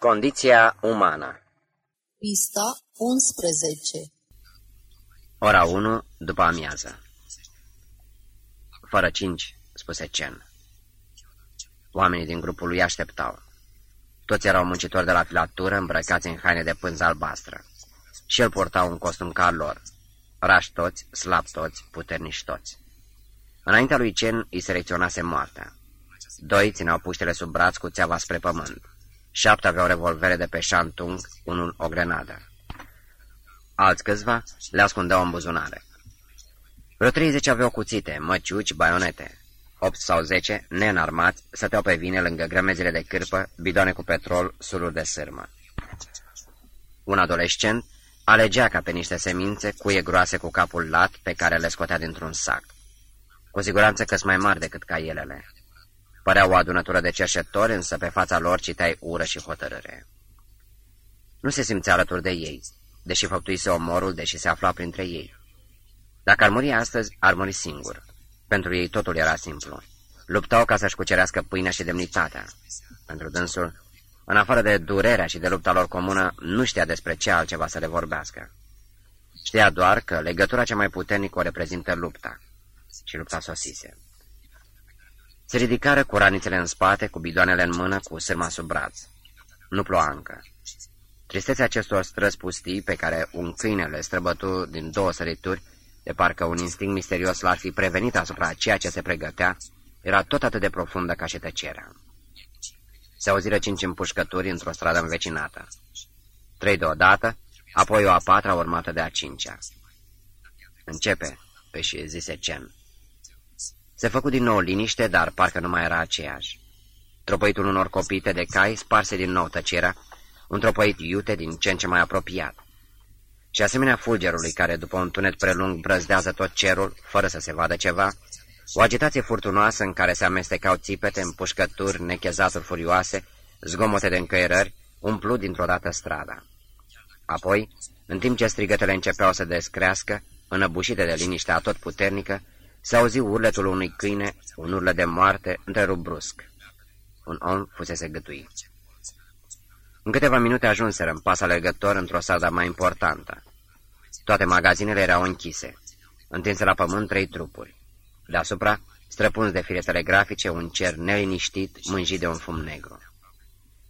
Condiția umană Pista 11 Ora 1 după amiază Fără cinci, spuse Cen. Oamenii din grupul lui așteptau. Toți erau muncitori de la filatură, îmbrăcați în haine de pânză albastră. Și el purta un costum ca lor. Rași toți, slab toți, puternici toți. Înaintea lui Cen îi selecționase moartea. Doi țineau puștele sub braț cu țeava spre pământ. Șapte aveau revolvere de pe șantung, unul o grenadă. Alți câțiva le ascundeau în buzunare. Vreo 30 aveau cuțite, măciuci, baionete. 8 sau 10, neînarmați, stăteau pe vine lângă grămezile de cârpă, bidoane cu petrol, suluri de sârmă. Un adolescent alegea ca pe niște semințe cuie groase cu capul lat pe care le scotea dintr-un sac. Cu siguranță că mai mari decât caielele. Părea o adunătură de cerșetori, însă pe fața lor citeai ură și hotărâre. Nu se simțea alături de ei, deși făptuise omorul, deși se afla printre ei. Dacă ar muri astăzi, ar muri singur. Pentru ei totul era simplu. Luptau ca să-și cucerească pâinea și demnitatea. Pentru dânsul, în afară de durerea și de lupta lor comună, nu știa despre ce altceva să le vorbească. Știa doar că legătura cea mai puternică o reprezintă lupta. Și lupta sosise. Se ridicară cu ranițele în spate, cu bidoanele în mână, cu sârma sub braț. Nu ploua încă. Tristețea acestor străzi pustii, pe care un câine le străbătu din două sărituri, de parcă un instinct misterios l-ar fi prevenit asupra ceea ce se pregătea, era tot atât de profundă ca și tăcerea. Se auziră cinci împușcături într-o stradă învecinată. Trei deodată, apoi o a patra urmată de a cincea. Începe, își zise Cen. Se făcu din nou liniște, dar parcă nu mai era aceeași. Tropăitul unor copite de cai sparse din nou tăcerea, un tropăit iute din ce în ce mai apropiat. Și asemenea fulgerului care, după un tunet prelung, brăzdează tot cerul, fără să se vadă ceva, o agitație furtunoasă în care se amestecau țipete, împușcături, nechezaturi furioase, zgomote de încăierări, umplu dintr-o dată strada. Apoi, în timp ce strigătele începeau să descrească, înăbușite de liniștea tot puternică, se auzi urletul unui câine, un urlet de moarte, întrerup brusc. Un om fusese gătuit. În câteva minute ajunseră în pas alergător într-o stradă mai importantă. Toate magazinele erau închise. Întinse la pământ trei trupuri. Deasupra, străpuns de fire telegrafice, un cer neliniștit, mânjit de un fum negru.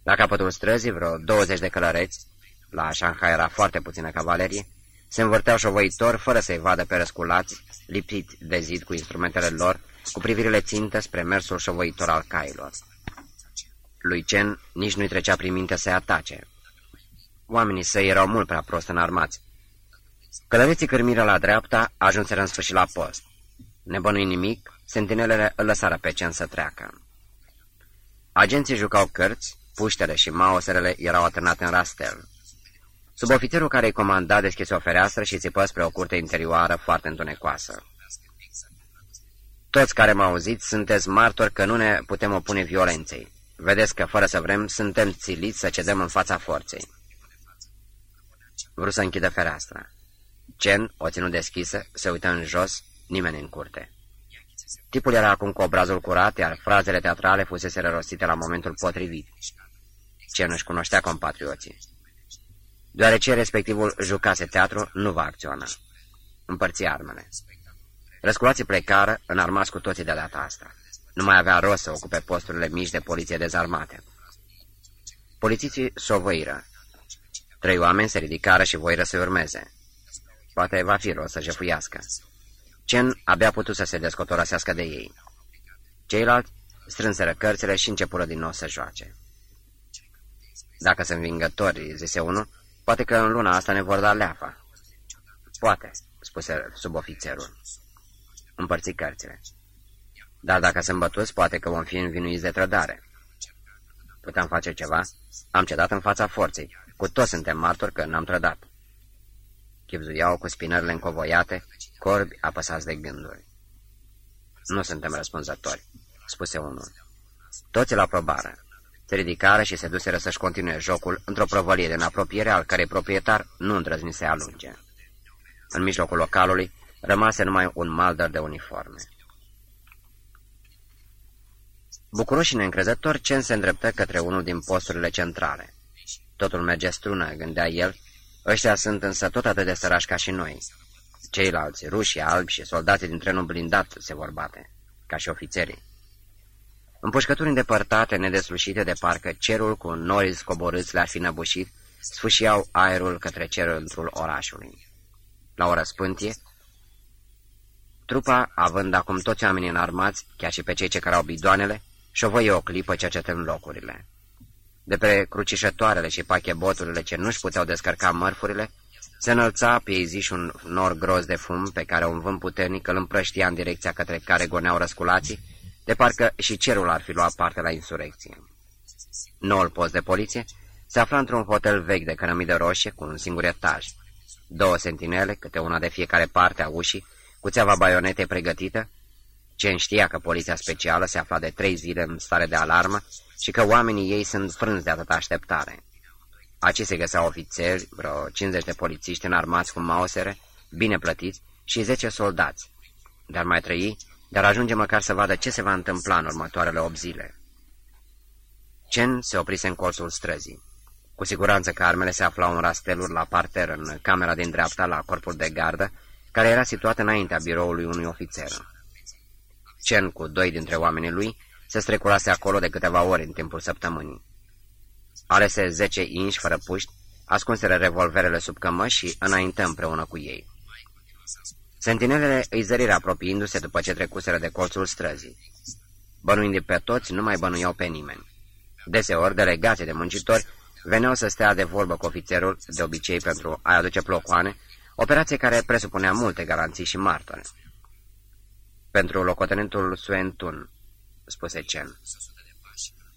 La capătul străzii, vreo 20 de călăreți, la Shanghai era foarte puțină cavalerie, se învârteau șovăitor fără să-i vadă pe răsculați, lipiți de zid cu instrumentele lor, cu privirile țintă spre mersul șovăitor al cailor. Lui Chen nici nu-i trecea prin minte să-i atace. Oamenii săi erau mult prea prost înarmați. Călăreții cârmiră la dreapta, ajunseră în sfârșit la post. Nebănui nimic, sentinelele îl lăsară pe Chen să treacă. Agenții jucau cărți, puștele și maoserele erau atârnate în rastel. Subofițerul care îi comanda deschise o fereastră și țipă spre o curte interioară foarte întunecoasă. Toți care m-au auzit sunteți martori că nu ne putem opune violenței. Vedeți că, fără să vrem, suntem țiliți să cedăm în fața forței. Vreau să închidă fereastra. Cen o ținut deschisă, se uită în jos, nimeni în curte. Tipul era acum cu obrazul curat, iar frazele teatrale fusese rostite la momentul potrivit. Cen își cunoștea compatrioții. Deoarece respectivul jucase teatru, nu va acționa. Împărți armele. Răsculații plecară, înarmați cu toții de data asta. Nu mai avea rost să ocupe posturile mici de poliție dezarmate. Polițiții sovăiră. Trei oameni se ridicară și voiră să urmeze. Poate va fi rost să jefuiască. Cen abia putut să se descotorosească de ei. Ceilalți strânseră cărțile și începură din nou să joace. Dacă sunt vingători, zise unul, poate că în luna asta ne vor da leafa. Poate, spuse subofițerul. Împărți cărțile. Dar dacă sunt bătuți, poate că vom fi învinuiți de trădare. Puteam face ceva? Am cedat în fața forței. Cu toți suntem martori că n-am trădat. Chipzuiau cu spinările încovoiate, corbi apăsați de gânduri. Nu suntem răspunzători, spuse unul. Toți îl aprobară. Se ridicară și se duseră să-și continue jocul într-o provălie în apropiere al cărei proprietar nu îndrăzni să alunge. În mijlocul localului rămase numai un maldăr de uniforme. Bucuros și neîncrezător, Cen se îndreptă către unul din posturile centrale. Totul merge strună, gândea el, ăștia sunt însă tot atât de sărași ca și noi. Ceilalți, rușii, albi și soldații din trenul blindat se vor bate, ca și ofițerii. Împușcături îndepărtate, nedeslușite de parcă cerul cu nori scoborâți le-ar fi năbușit, sfâșiau aerul către cerul orașului. La o răspântie, trupa, având acum toți oamenii înarmați, chiar și pe cei ce cărau bidoanele, șovăie o clipă cercetând locurile. De pe crucișătoarele și pacheboturile ce nu-și puteau descărca mărfurile, se înălța pe și un nor gros de fum pe care un vânt puternic îl împrăștia în direcția către care goneau răsculații, de parcă și cerul ar fi luat parte la insurecție. Noul post de poliție se afla într-un hotel vechi de cărămidă roșie cu un singur etaj. Două sentinele, câte una de fiecare parte a ușii, cu țeava baionete pregătită, Cen știa că poliția specială se afla de trei zile în stare de alarmă și că oamenii ei sunt frânzi de atâta așteptare. Aici se găseau ofițeri, vreo 50 de polițiști înarmați cu mausere, bine plătiți, și 10 soldați. Dar mai trăi, dar ajunge măcar să vadă ce se va întâmpla în următoarele 8 zile. Cen se oprise în colțul străzii. Cu siguranță că armele se aflau în rasteluri la parter, în camera din dreapta, la corpul de gardă, care era situat înaintea biroului unui ofițer. Cen, cu doi dintre oamenii lui, se strecurase acolo de câteva ori în timpul săptămânii. Alese zece inși fără puști, ascunseră revolverele sub cămăși și înaintă împreună cu ei. Sentinelele îi zăriră apropiindu-se după ce trecuseră de colțul străzii. Bănuind pe toți, nu mai bănuiau pe nimeni. Deseori, delegații de muncitori veneau să stea de vorbă cu ofițerul, de obicei pentru a aduce plocoane, operație care presupunea multe garanții și martori. Pentru locotenentul Suentun, spuse Chen.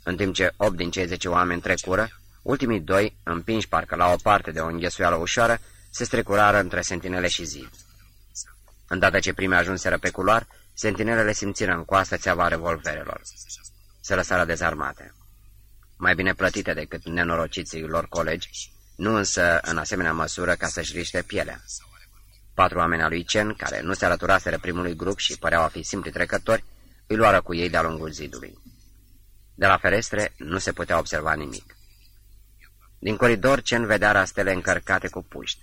În timp ce opt din cei zece oameni trecură, ultimii doi, împinși parcă la o parte de o înghesuială ușoară, se strecurară între sentinele și zid. Îndată ce primii ajunseră pe culoar, sentinelele simțiră în coastă țeava revolverelor. Se lăsară dezarmate. Mai bine plătite decât nenorociții lor colegi, nu însă în asemenea măsură ca să-și riște pielea. Patru oameni al lui Chen, care nu se alăturaseră primului grup și păreau a fi simpli trecători, îi luară cu ei de-a lungul zidului. De la ferestre nu se putea observa nimic. Din coridor, Chen vedea rastele încărcate cu puști.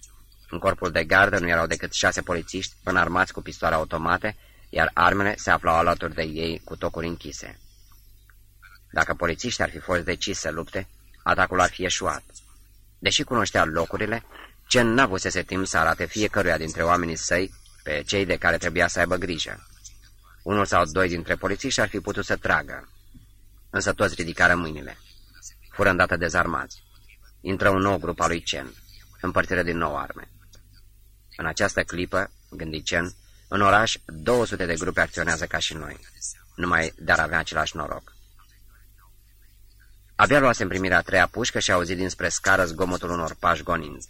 În corpul de gardă nu erau decât șase polițiști înarmați cu pistoale automate, iar armele se aflau alături de ei cu tocuri închise. Dacă polițiștii ar fi fost decis să lupte, atacul ar fi eșuat. Deși cunoștea locurile, Chen n-avusese timp să arate fiecăruia dintre oamenii săi pe cei de care trebuia să aibă grijă. Unul sau doi dintre polițiști ar fi putut să tragă, însă toți ridicară mâinile. Fură îndată dezarmați. Intră un nou grup al lui Chen, împărțire din nou arme. În această clipă, gândi Chen, în oraș 200 de grupe acționează ca și noi, numai dar avea același noroc. Abia luase în primirea a treia pușcă și auzit dinspre scară zgomotul unor pași gonind.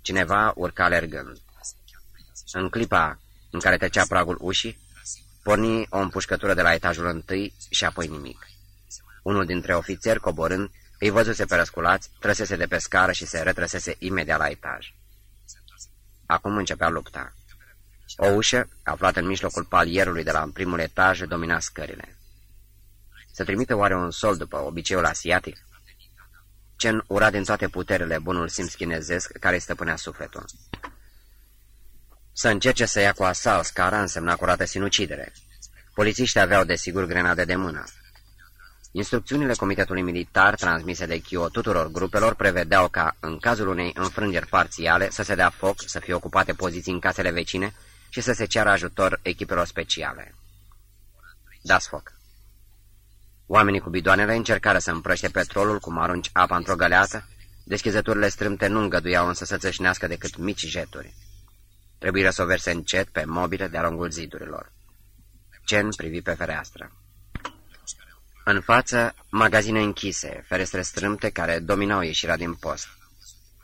Cineva urca alergând. În clipa în care trecea pragul ușii, porni o împușcătură de la etajul întâi și apoi nimic. Unul dintre ofițeri, coborând, îi văzuse pe răsculați, trăsese de pe scară și se retrăsese imediat la etaj. Acum începea lupta. O ușă, aflată în mijlocul palierului de la primul etaj, domina scările. Să trimite oare un sol după obiceiul asiatic? Cen ura din toate puterile bunul simț chinezesc care îi stăpânea sufletul. Să încerce să ia cu asalt scara însemna curată sinucidere. Polițiștii aveau desigur grenade de mână. Instrucțiunile Comitetului Militar transmise de Chio tuturor grupelor prevedeau ca, în cazul unei înfrângeri parțiale, să se dea foc, să fie ocupate poziții în casele vecine și să se ceară ajutor echipelor speciale. Dați foc. Oamenii cu bidoanele încercară să împrăște petrolul cum arunci apa într-o găleată, deschizăturile strâmte nu îngăduiau însă să țășnească decât mici jeturi. Trebuie să o verse încet pe mobile de-a lungul zidurilor. Cen privi pe fereastră. În față, magazine închise, ferestre strâmte care dominau ieșirea din post.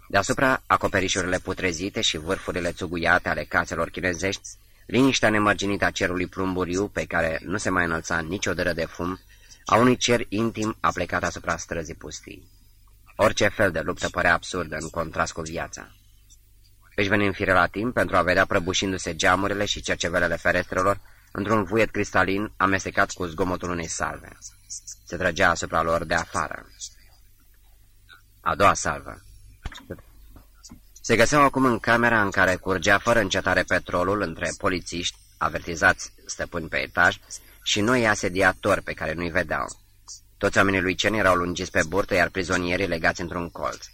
Deasupra, acoperișurile putrezite și vârfurile țuguiate ale caselor chinezești, liniștea nemărginită a cerului plumburiu pe care nu se mai înălța nicio dără de fum, a unui cer intim a plecat asupra străzii pustii. Orice fel de luptă părea absurdă în contrast cu viața. Își veni în fire la timp pentru a vedea prăbușindu-se geamurile și cercevelele ferestrelor într-un vuiet cristalin amestecat cu zgomotul unei salve. Se trăgea asupra lor de afară. A doua salvă. Se găseau acum în camera în care curgea fără încetare petrolul între polițiști, avertizați stăpâni pe etaj, și noi asediatori pe care nu-i vedeau. Toți oamenii lui Cen erau lungiți pe burtă, iar prizonierii legați într-un colț.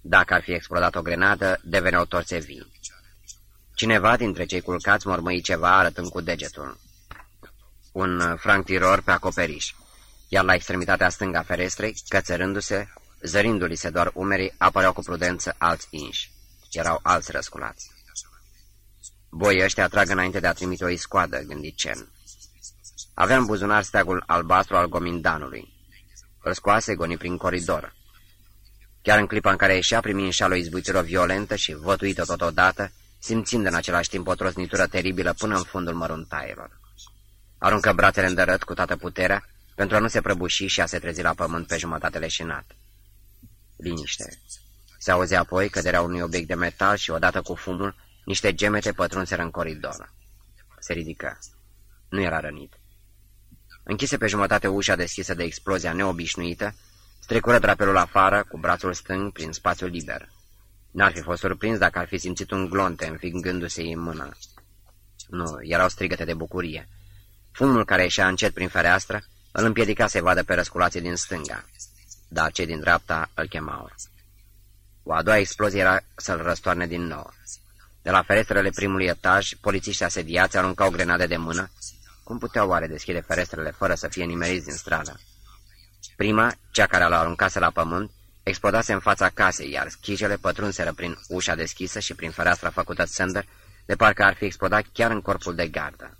Dacă ar fi explodat o grenadă, deveneau torțe vii. Cineva dintre cei culcați mormăi ceva arătând cu degetul. Un franctiror pe acoperiș, iar la extremitatea stângă a ferestrei, cățărându-se, zărindu-li se doar umerii, apăreau cu prudență alți inși. Erau alți răsculați. Boii ăștia atrag înainte de a trimite o iscoadă, gândi Cen. Avea în buzunar steagul albastru al gomindanului. Îl scoase goni prin coridor. Chiar în clipa în care ieșea, primi în șală o izbuitură violentă și vătuită totodată, simțind în același timp o trosnitură teribilă până în fundul măruntaielor. Aruncă brațele în dărăt cu toată puterea, pentru a nu se prăbuși și a se trezi la pământ pe jumătate leșinat. Liniște. Se auze apoi căderea unui obiect de metal și, odată cu fumul, niște gemete pătrunseră în coridor. Se ridică. Nu era rănit. Închise pe jumătate ușa deschisă de explozia neobișnuită, strecură drapelul afară cu brațul stâng prin spațiul liber. N-ar fi fost surprins dacă ar fi simțit un glonte înfingându-se în mână. Nu, erau strigăte de bucurie. Fumul care ieșea încet prin fereastră îl împiedica să vadă pe răsculații din stânga, dar cei din dreapta îl chemau. O a doua explozie era să-l răstoarne din nou. De la ferestrele primului etaj, polițiștii asediați aruncau grenade de mână. Cum puteau oare deschide ferestrele fără să fie nimeriți din stradă? Prima, cea care l-a aruncase la pământ, explodase în fața casei, iar schijele pătrunseră prin ușa deschisă și prin fereastra făcută sender, de parcă ar fi explodat chiar în corpul de gardă.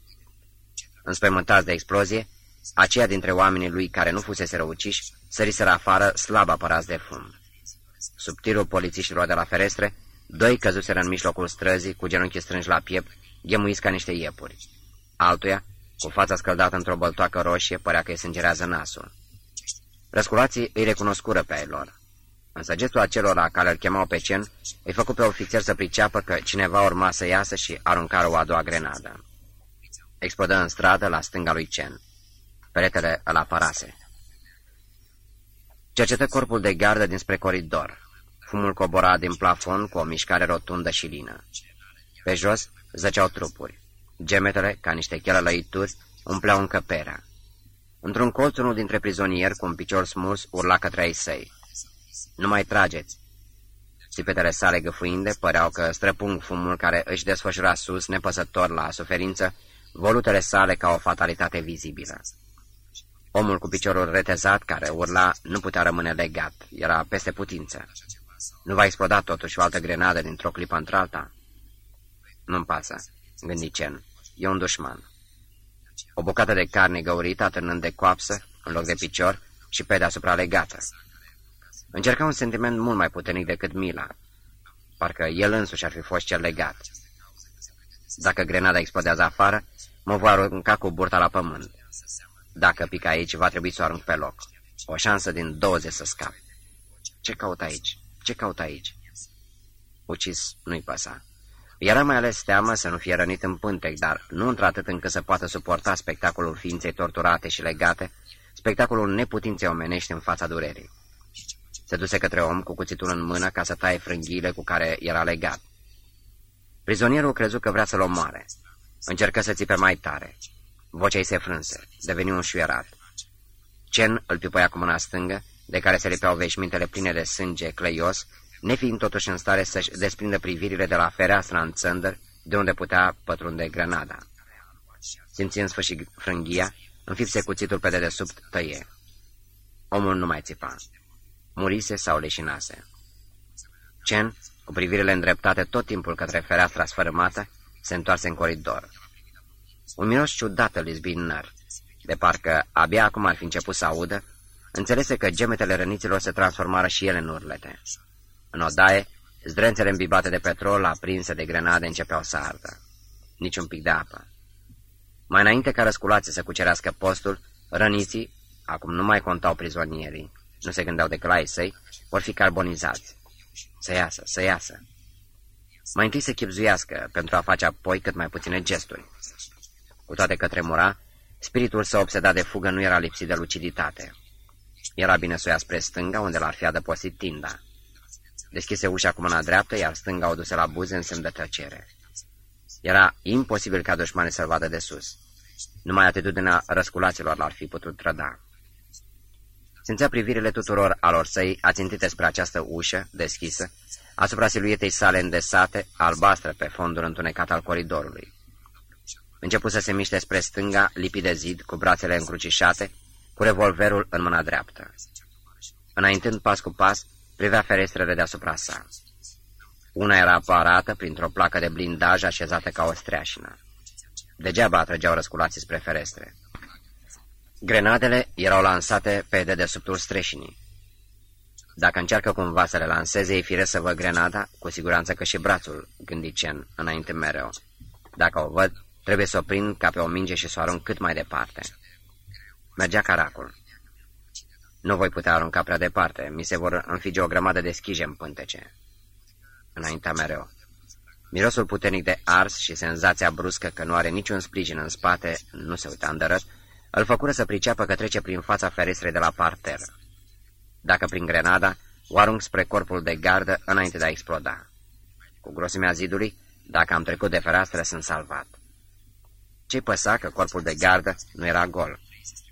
Înspăimântați de explozie, aceia dintre oamenii lui care nu fusese răuciși săriseră afară slab apărați de fum. Sub tirul polițiștilor de la ferestre, doi căzuseră în mijlocul străzii, cu genunchii strânși la piept, ghemuiți ca niște iepuri. Altuia, cu fața scăldată într-o băltoacă roșie, părea că îi sângerează nasul. Răsculații îi recunoscură pe ai lor. Însă gestul acelora care îl chemau pe cen îi făcu pe ofițer să priceapă că cineva urma să iasă și aruncară o a doua grenadă. Explodă în stradă la stânga lui Cen. Peretele îl apărase. Cercetă corpul de gardă dinspre coridor. Fumul cobora din plafon cu o mișcare rotundă și lină. Pe jos zăceau trupuri. Gemetele, ca niște chelălăituri, umpleau încăperea. Într-un colț, unul dintre prizonieri, cu un picior smuls, urla către ai săi. Nu mai trageți!" Țipetele sale găfuinde păreau că străpung fumul care își desfășura sus, nepăsător la suferință, volutele sale ca o fatalitate vizibilă. Omul cu piciorul retezat, care urla, nu putea rămâne legat, era peste putință. Nu va exploda totuși o altă grenadă dintr-o clipă într-alta? Nu-mi pasă, gândi Cen, e un dușman. O bucată de carne găurită, atârnând de coapsă, în loc de picior, și pe deasupra legată. Încerca un sentiment mult mai puternic decât mila. Parcă el însuși ar fi fost cel legat. Dacă grenada explodează afară, mă voi arunca cu burta la pământ. Dacă pică aici, va trebui să o arunc pe loc. O șansă din 20 să scap. Ce caut aici? Ce caut aici? Ucis nu-i păsa. Era mai ales teamă să nu fie rănit în pântec, dar nu într-atât încât să poată suporta spectacolul ființei torturate și legate, spectacolul neputinței omenești în fața durerii. Se duse către om cu cuțitul în mână ca să taie frânghiile cu care era legat. Prizonierul crezu că vrea să-l omoare. Încercă să țipe mai tare. Vocea ei se frânse, deveni un șuierat. Cen îl pipăia cu mâna stângă, de care se lipeau veșmintele pline de sânge cleios, nefiind totuși în stare să-și desprindă privirile de la fereastra în țăndăr, de unde putea pătrunde grenada. Simțind sfârșit frânghia, înfipse cuțitul pe dedesubt, tăie. Omul nu mai țipa. Murise sau leșinase. Cen, cu privirile îndreptate tot timpul către fereastra sfărâmată, se întoarse în coridor. Un miros ciudat îl izbi în năr. De parcă abia acum ar fi început să audă, înțelese că gemetele răniților se transformară și ele în urlete. În odaie, zdrențele îmbibate de petrol, aprinse de grenade, începeau să ardă. Nici un pic de apă. Mai înainte ca răsculații să cucerească postul, răniții, acum nu mai contau prizonierii, nu se gândeau decât la ei săi, vor fi carbonizați. Să iasă, să iasă. Mai întâi să chipzuiască, pentru a face apoi cât mai puține gesturi. Cu toate că tremura, spiritul său obsedat de fugă nu era lipsit de luciditate. Era bine să o ia spre stânga, unde l-ar fi adăpostit tinda. Deschise ușa cu mâna dreaptă, iar stânga o duse la buze în semn de tăcere. Era imposibil ca dușmanii să-l vadă de sus. Numai atitudinea răsculaților l-ar fi putut trăda. Simțea privirile tuturor alor săi ațintite spre această ușă deschisă, asupra siluetei sale îndesate, albastră pe fondul întunecat al coridorului. Început să se miște spre stânga, lipit de zid, cu brațele încrucișate, cu revolverul în mâna dreaptă. Înaintând pas cu pas, privea ferestrele deasupra sa. Una era aparată printr-o placă de blindaj așezată ca o streașină. Degeaba atrăgeau răsculații spre ferestre. Grenadele erau lansate pe dedesubtul streșinii. Dacă încearcă cumva să le lanseze, e fire să văd grenada, cu siguranță că și brațul, gândi Cen, înainte mereu. Dacă o văd, trebuie să o prind ca pe o minge și să o arunc cât mai departe. Mergea caracul. Nu voi putea arunca prea departe, mi se vor înfige o grămadă de schije în pântece. Înaintea mereu. Mirosul puternic de ars și senzația bruscă că nu are niciun sprijin în spate, nu se uita îndărăt, îl făcură să priceapă că trece prin fața ferestrei de la parter. Dacă prin grenada, o arunc spre corpul de gardă înainte de a exploda. Cu grosimea zidului, dacă am trecut de fereastră, sunt salvat. Ce păsa că corpul de gardă nu era gol,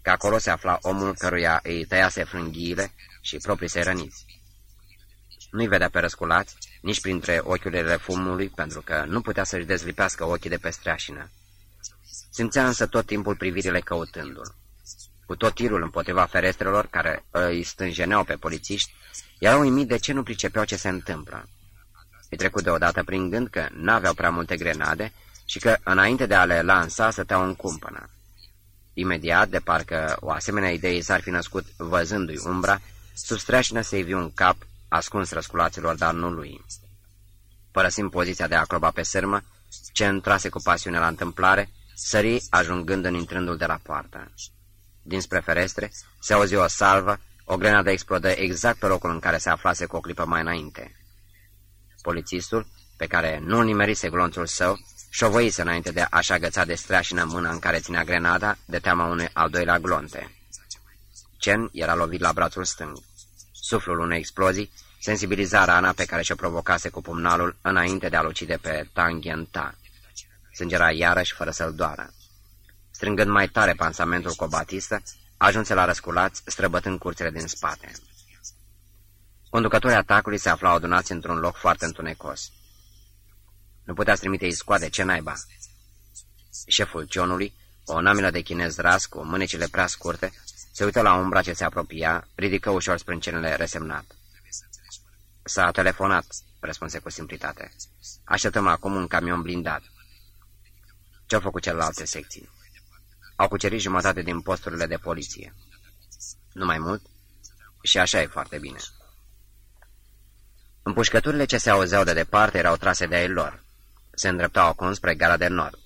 că acolo se afla omul căruia îi tăiase frânghiile și proprii se răniți. Nu-i vedea pe răsculați, nici printre ochiurile fumului, pentru că nu putea să-și dezlipească ochii de pe streașină. Simțea însă tot timpul privirile căutându-l. Cu tot tirul împotriva ferestrelor care îi stânjeneau pe polițiști, era uimit de ce nu pricepeau ce se întâmplă. Îi trecut deodată prin gând că n-aveau prea multe grenade și că, înainte de a le lansa, stăteau în cumpănă. Imediat, de parcă o asemenea idee s-ar fi născut văzându-i umbra, sub streașină se ivi un cap ascuns răsculaților, dar nu lui. Părăsind poziția de acroba pe sârmă, ce întrase cu pasiune la întâmplare, sări ajungând în intrândul de la poartă. Dinspre ferestre se auzi o salvă, o grenadă explodă exact pe locul în care se aflase cu o clipă mai înainte. Polițistul, pe care nu nimerise glonțul său, șovăise înainte de a-și agăța de streașină mâna în care ținea grenada, de teama unui al doilea glonte. Cen era lovit la brațul stâng. Suflul unei explozii sensibiliza rana pe care și-o provocase cu pumnalul înainte de a-l ucide pe Tangienta. Sângera iarăși fără să-l doară. Strângând mai tare pansamentul cu o batistă, ajunse la răsculați, străbătând curțile din spate. Conducătorii atacului se aflau adunați într-un loc foarte întunecos. Nu putea trimite iscoade, ce naiba? Șeful cionului, o namină de chinez ras cu mânecile prea scurte, se uită la umbra ce se apropia, ridică ușor sprâncenele resemnat. S-a telefonat, răspunse cu simplitate. Așteptăm acum un camion blindat. Ce-au făcut celelalte secții? Au cucerit jumătate din posturile de poliție. Nu mai mult? Și așa e foarte bine. Împușcăturile ce se auzeau de departe erau trase de ei lor. Se îndreptau acum spre gara de nord.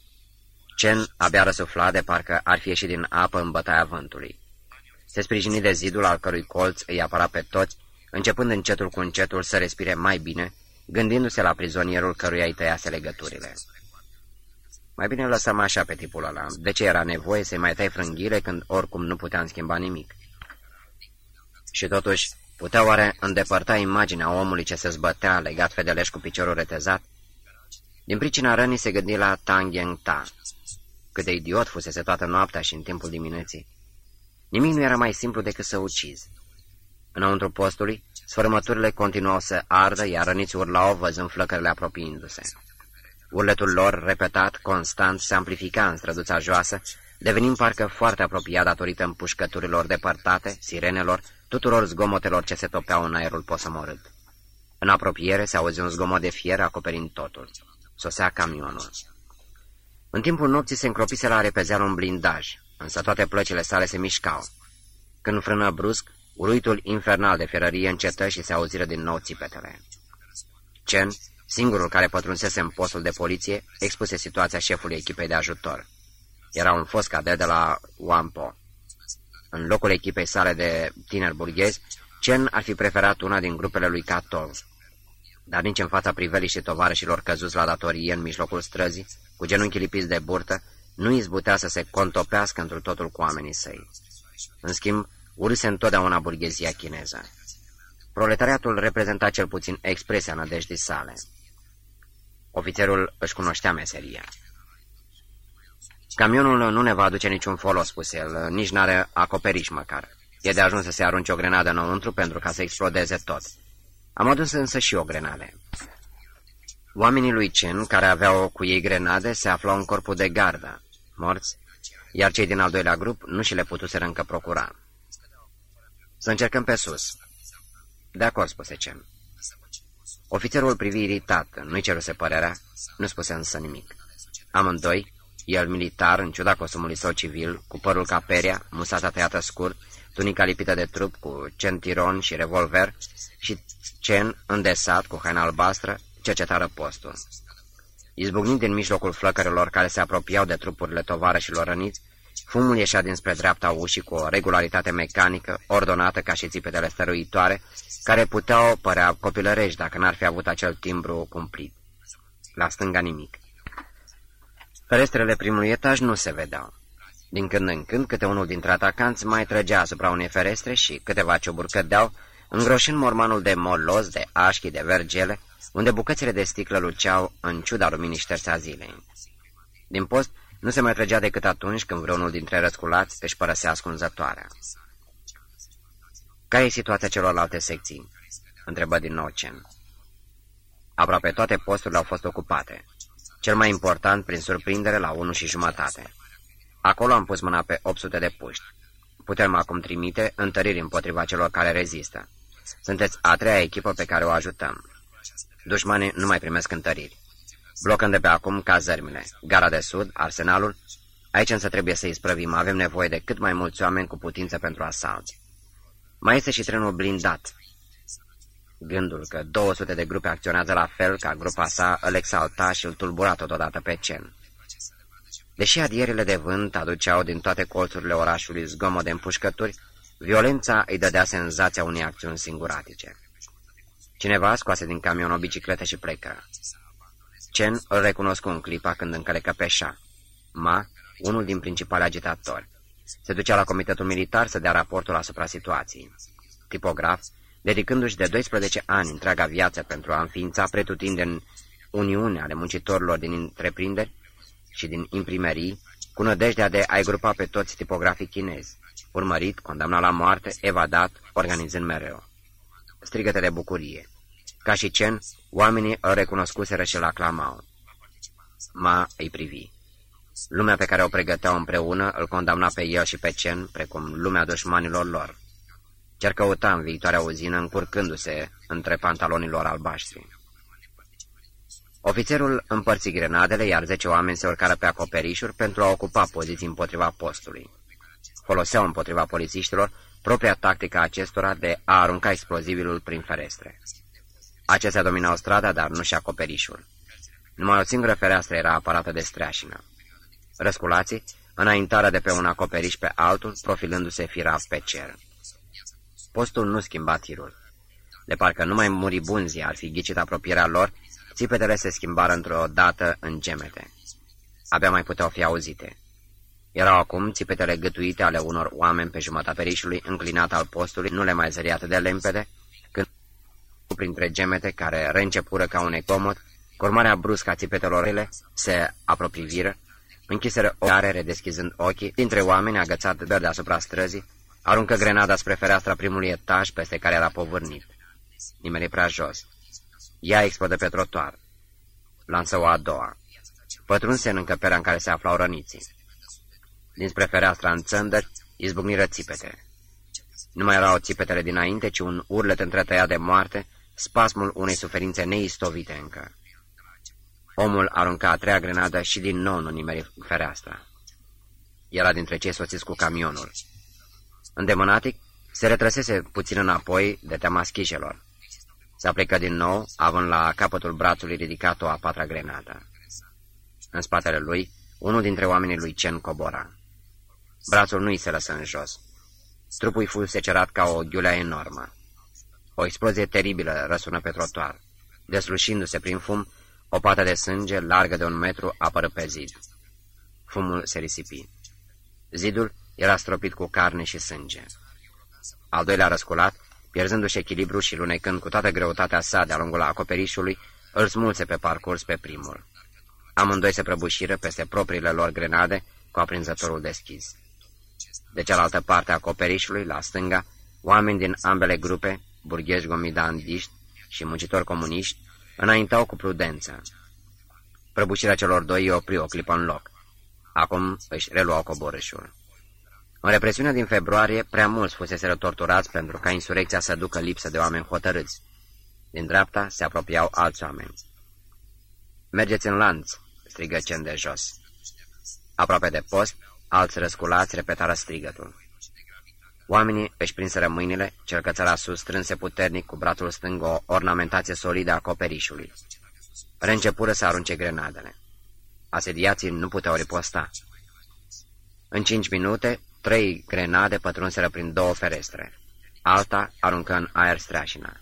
Cen abia răsufla de parcă ar fi ieșit din apă în bătaia vântului. Se sprijini de zidul al cărui colț îi apăra pe toți, începând încetul cu încetul să respire mai bine, gândindu-se la prizonierul căruia îi tăiase legăturile. Mai bine lăsăm așa pe tipul ăla. De ce era nevoie să-i mai tai frânghile când oricum nu puteam schimba nimic? Și totuși, putea oare îndepărta imaginea omului ce se zbătea legat fedeleș cu piciorul retezat? Din pricina rănii se gândi la Tang Ta. Cât de idiot fusese toată noaptea și în timpul dimineții. Nimic nu era mai simplu decât să ucizi. Înăuntru postului, sfărâmăturile continuau să ardă, iar răniți urlau văzând flăcările apropiindu-se. Urletul lor, repetat, constant, se amplifica în străduța joasă, devenind parcă foarte apropiat datorită împușcăturilor depărtate, sirenelor, tuturor zgomotelor ce se topeau în aerul posomorât. În apropiere se auzi un zgomot de fier acoperind totul. Sosea camionul. În timpul nopții se încropise la repezeal un blindaj, însă toate plăcile sale se mișcau. Când frână brusc, uruitul infernal de ferărie încetă și se auziră din nou țipetele. Chen, singurul care pătrunsese în postul de poliție, expuse situația șefului echipei de ajutor. Era un fost cadet de la Wampo. În locul echipei sale de tineri burghezi, Chen ar fi preferat una din grupele lui Catol. Dar nici în fața privelii și tovarășilor căzuți la datorie în mijlocul străzii, cu genunchii lipiți de burtă, nu izbutea să se contopească într totul cu oamenii săi. În schimb, urâse întotdeauna burghezia chineză. Proletariatul reprezenta cel puțin expresia nădejdii sale. Ofițerul își cunoștea meseria. Camionul nu ne va aduce niciun folos, spuse el, nici n-are acoperiș măcar. E de ajuns să se arunce o grenadă înăuntru pentru ca să explodeze tot. Am adus însă și o grenade. Oamenii lui Chen, care aveau cu ei grenade, se aflau în corpul de gardă, morți, iar cei din al doilea grup nu și le putuseră încă procura. Să încercăm pe sus. De acord, spuse Chen. Ofițerul privi iritat, nu-i ceruse părerea, nu spuse însă nimic. Amândoi, el militar, în ciuda costumului său civil, cu părul ca peria, musata tăiată scurt, tunica lipită de trup cu centiron și revolver și Cen, îndesat, cu haina albastră, cercetară postul. Izbucnind din mijlocul flăcărilor care se apropiau de trupurile tovarășilor răniți, fumul ieșea dinspre dreapta ușii cu o regularitate mecanică, ordonată ca și țipetele stăruitoare, care puteau părea copilărești dacă n-ar fi avut acel timbru cumplit. La stânga nimic. Ferestrele primului etaj nu se vedeau. Din când în când, câte unul dintre atacanți mai trăgea asupra unei ferestre și câteva cioburi cădeau, îngroșând mormanul de molos, de așchi, de vergele, unde bucățile de sticlă luceau în ciuda luminii șterse a zilei. Din post, nu se mai trăgea decât atunci când vreunul dintre răsculați își părăsea ascunzătoarea. Care e situația celorlalte secții?" întrebă din nou Cen. Aproape toate posturile au fost ocupate, cel mai important prin surprindere la unu și jumătate. Acolo am pus mâna pe 800 de puști. Putem acum trimite întăriri împotriva celor care rezistă. Sunteți a treia echipă pe care o ajutăm. Dușmanii nu mai primesc întăriri. Blocăm de pe acum cazărmile, gara de sud, arsenalul. Aici însă trebuie să-i sprăvim. Avem nevoie de cât mai mulți oameni cu putință pentru asalt. Mai este și trenul blindat. Gândul că 200 de grupe acționează la fel ca grupa sa îl exalta și îl tulbura totodată pe cen. Deși adierile de vânt aduceau din toate colțurile orașului zgomot de împușcături, violența îi dădea senzația unei acțiuni singuratice. Cineva scoase din camion o bicicletă și plecă. Chen îl recunoscu în clipa când încălecă pe șa. Ma, unul din principalii agitatori. Se ducea la comitetul militar să dea raportul asupra situației. Tipograf, dedicându-și de 12 ani întreaga viață pentru a înființa pretutindeni Uniune ale muncitorilor din întreprinderi și din imprimerii, cu nădejdea de a-i grupa pe toți tipografii chinezi, urmărit, condamnat la moarte, evadat, organizând mereu. Strigăte de bucurie. Ca și Chen, oamenii îl recunoscuseră și-l aclamau. Ma îi privi. Lumea pe care o pregăteau împreună îl condamna pe el și pe Chen, precum lumea dușmanilor lor. Cer căuta în viitoarea uzină încurcându-se între pantalonilor albaștri. Ofițerul împărți grenadele, iar zece oameni se urcară pe acoperișuri pentru a ocupa poziții împotriva postului. Foloseau împotriva polițiștilor propria tactică acestora de a arunca explozibilul prin ferestre. Acestea dominau strada, dar nu și acoperișul. Numai o singură fereastră era aparată de streașină. Răsculații înaintară de pe un acoperiș pe altul, profilându-se firav pe cer. Postul nu schimba tirul. De parcă numai muribunzii ar fi ghicit apropierea lor, țipetele se schimbară într-o dată în gemete. Abia mai puteau fi auzite. Erau acum țipetele gătuite ale unor oameni pe jumătatea perișului înclinat al postului, nu le mai zări atât de lempede, când printre gemete care reîncepură ca un ecomot, cormarea bruscă a țipetelor rele se apropiviră, închiseră oare redeschizând ochii, dintre oameni agățat de deasupra străzii, aruncă grenada spre fereastra primului etaj peste care era povârnit. Nimeni prea jos. Ea explodă pe trotuar. Lansă o a doua. Pătrunse în încăperea în care se aflau răniții. Dinspre fereastra în țândări, izbucniră țipete. Nu mai erau țipetele dinainte, ci un urlet întretăiat de moarte, spasmul unei suferințe neistovite încă. Omul arunca a treia grenadă și din nou nu nimeri fereastra. Era dintre cei soțiți cu camionul. Îndemânatic, se retrăsese puțin înapoi de teama schișelor. Se aplică din nou, având la capătul brațului ridicat o a patra grenadă. În spatele lui, unul dintre oamenii lui Cen cobora. Brațul nu-i se lăsă în jos. Trupul fusese cerat ca o ghiulea enormă. O explozie teribilă răsună pe trotuar. Deslușindu-se prin fum, o pată de sânge, largă de un metru, apără pe zid. Fumul se risipi. Zidul era stropit cu carne și sânge. Al doilea răsculat, pierzându-și echilibru și lunecând cu toată greutatea sa de-a lungul acoperișului, îl smulse pe parcurs pe primul. Amândoi se prăbușiră peste propriile lor grenade cu aprinzătorul deschis. De cealaltă parte a acoperișului, la stânga, oameni din ambele grupe, burghezi gomidandiști și muncitori comuniști, înaintau cu prudență. Prăbușirea celor doi îi opri o clipă în loc. Acum își reluau coborâșul. În represiunea din februarie, prea mulți fuseseră torturați pentru ca insurecția să ducă lipsă de oameni hotărâți. Din dreapta se apropiau alți oameni. Mergeți în lanț!" strigă Cen de jos. Aproape de post, alți răsculați repetară strigătul. Oamenii își prinseră mâinile, cel cățăra sus strânse puternic cu brațul stâng o ornamentație solidă a acoperișului. Reîncepură să arunce grenadele. Asediații nu puteau riposta. În cinci minute, trei grenade pătrunseră prin două ferestre. Alta aruncă în aer streașina.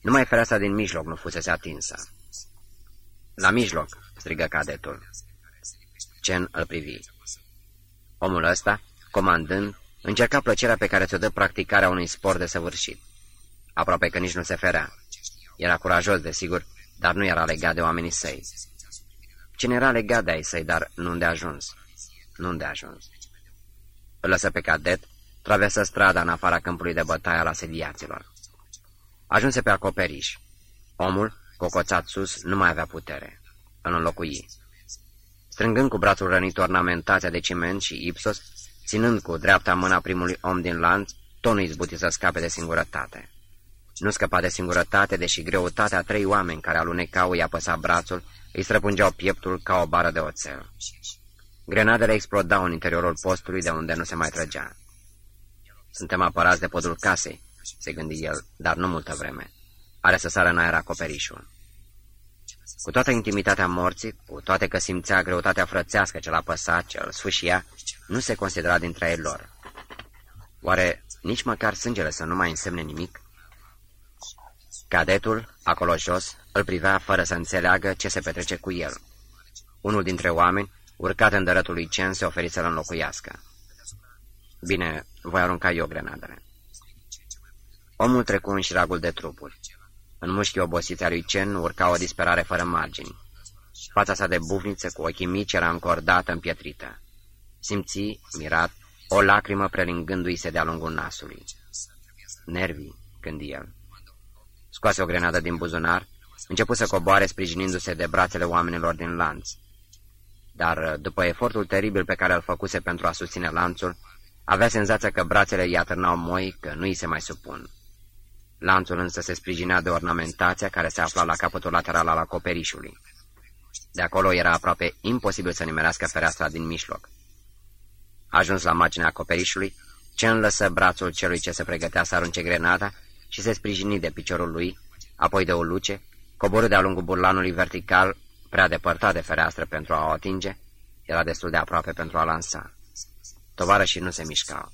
Numai fereastra din mijloc nu fusese atinsă. La mijloc, strigă cadetul. Cen îl privi. Omul ăsta, comandând, încerca plăcerea pe care ți-o dă practicarea unui sport de săvârșit. Aproape că nici nu se ferea. Era curajos, desigur, dar nu era legat de oamenii săi. Cine era legat de ai săi, dar nu de ajuns. Nu de ajuns. Îl lăsă pe cadet, traversă strada în afara câmpului de bătaie al asediaților. Ajunse pe acoperiș. Omul, cocoțat sus, nu mai avea putere. Îl înlocui. Strângând cu brațul rănit ornamentația de ciment și ipsos, ținând cu dreapta mâna primului om din lanț, tonul izbuti să scape de singurătate. Nu scăpa de singurătate, deși greutatea trei oameni care alunecau îi apăsa brațul, îi străpungeau pieptul ca o bară de oțel. Grenadele explodau în interiorul postului de unde nu se mai trăgea. Suntem apărați de podul casei, se gândi el, dar nu multă vreme. Are să sară în aer acoperișul. Cu toată intimitatea morții, cu toate că simțea greutatea frățească ce l-a păsat, ce îl sfâșia, nu se considera dintre ei lor. Oare nici măcar sângele să nu mai însemne nimic? Cadetul, acolo jos, îl privea fără să înțeleagă ce se petrece cu el. Unul dintre oameni, urcat în dărătul lui Cen, se oferi să-l înlocuiască. Bine, voi arunca eu grenadele. Omul trecu în șiragul de trupuri. În mușchii obosiți a lui Cen urca o disperare fără margini. Fața sa de bufniță cu ochii mici era încordată, împietrită. Simți, mirat, o lacrimă prelingându-i se de-a lungul nasului. Nervii, gândi el. Scoase o grenadă din buzunar, început să coboare sprijinindu-se de brațele oamenilor din lanț. Dar, după efortul teribil pe care îl făcuse pentru a susține lanțul, avea senzația că brațele i atârnau moi, că nu îi se mai supun. Lanțul însă se sprijinea de ornamentația care se afla la capătul lateral al acoperișului. De acolo era aproape imposibil să nimerească fereastra din mijloc. Ajuns la marginea acoperișului, Cen lăsă brațul celui ce se pregătea să arunce grenada și se sprijini de piciorul lui, apoi de o luce, coborâ de-a lungul burlanului vertical, prea depărtat de fereastră pentru a o atinge, era destul de aproape pentru a lansa. Tovarășii nu se mișcau.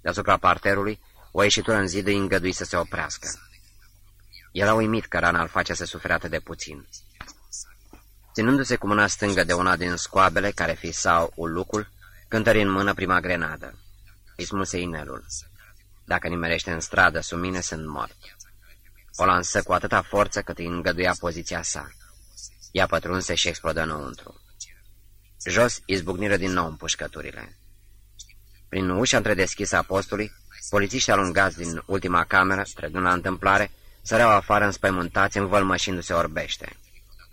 Deasupra parterului, o ieșitură în zid îi îngădui să se oprească. Era uimit că rana îl face să sufere atât de puțin. Ținându-se cu mâna stângă de una din scoabele care fisau ulucul, cântări în mână prima grenadă. Îi smulse inelul. Dacă nimerește în stradă, sub mine sunt mort. O lansă cu atâta forță cât îi îngăduia poziția sa. Ea pătrunse și explodă înăuntru. Jos izbucniră din nou împușcăturile. Prin ușa întredeschisă a postului, polițiștii alungați din ultima cameră, trădând la întâmplare, săreau afară înspăimântați, învălmășindu-se orbește.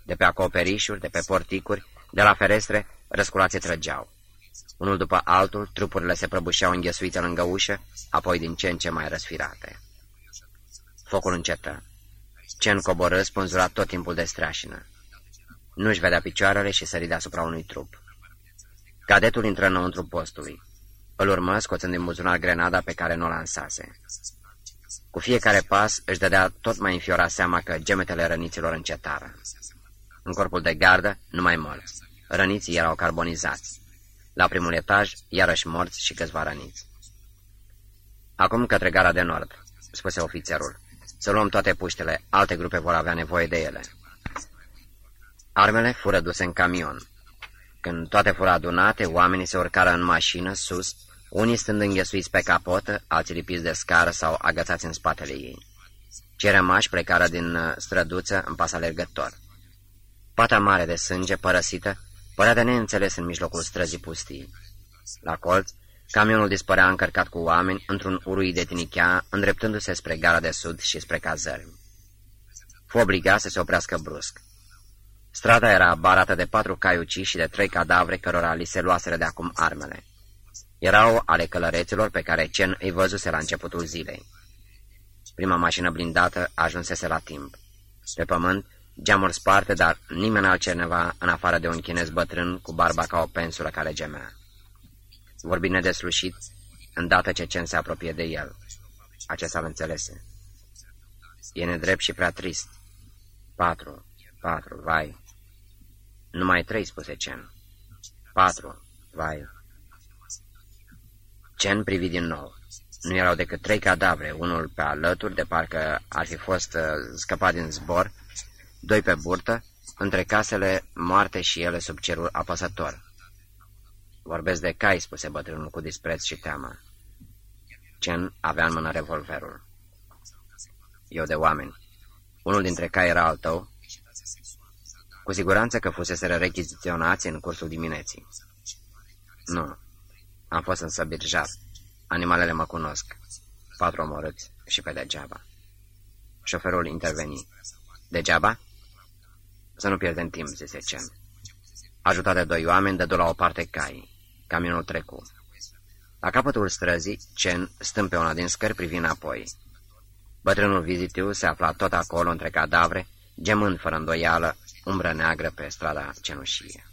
De pe acoperișuri, de pe porticuri, de la ferestre, răsculații trăgeau. Unul după altul, trupurile se prăbușeau înghesuite lângă ușă, apoi din ce în ce mai răsfirate. Focul încetă. Cen coborâ, spânzurat tot timpul de streașină. Nu-și vedea picioarele și sări deasupra unui trup. Cadetul intră înăuntru postului. Îl urmă, scoțând din buzunar grenada pe care nu o lansase. Cu fiecare pas își dădea tot mai înfiora seama că gemetele răniților încetară. În corpul de gardă, numai morți. Răniții erau carbonizați. La primul etaj, iarăși morți și câțiva răniți. Acum către gara de nord, spuse ofițerul. Să luăm toate puștele, alte grupe vor avea nevoie de ele. Armele fură duse în camion. Când toate fură adunate, oamenii se urcară în mașină, sus, unii stând înghesuiți pe capotă, alții lipiți de scară sau agățați în spatele ei. Cei rămași plecară din uh, străduță în pas alergător. Pata mare de sânge, părăsită, părea de neînțeles în mijlocul străzii pustii. La colț, camionul dispărea încărcat cu oameni într-un urui de tinichea, îndreptându-se spre gara de sud și spre cazări. Fu obligat să se oprească brusc. Strada era barată de patru cai și de trei cadavre cărora li se luaseră de acum armele. Erau ale călăreților pe care Cen îi văzuse la începutul zilei. Prima mașină blindată ajunsese la timp. Pe pământ, geamuri sparte, dar nimeni altcineva în afară de un chinez bătrân cu barba ca o pensulă care gemea. Vorbi nedeslușit, îndată ce Cen se apropie de el. Acesta îl înțelese. E nedrept și prea trist. Patru, patru, vai. Numai trei, spuse Cen. Patru, vai. Cen privi din nou. Nu erau decât trei cadavre, unul pe alături, de parcă ar fi fost uh, scăpat din zbor, doi pe burtă, între casele moarte și ele sub cerul apăsător. Vorbesc de cai, spuse bătrânul cu dispreț și teamă. Cen avea în mână revolverul. Eu de oameni. Unul dintre cai era al tău? Cu siguranță că fusese rechiziționați în cursul dimineții. Nu. Am fost însă birjar. Animalele mă cunosc. Patru omorâți și pe degeaba. Șoferul interveni. Degeaba? Să nu pierdem timp, zise Cem. Ajutat de doi oameni, dădu la o parte cai. Camionul trecu. La capătul străzii, Cen stând pe una din scări privind apoi. Bătrânul vizitiu se afla tot acolo între cadavre, gemând fără îndoială, umbră neagră pe strada cenușie.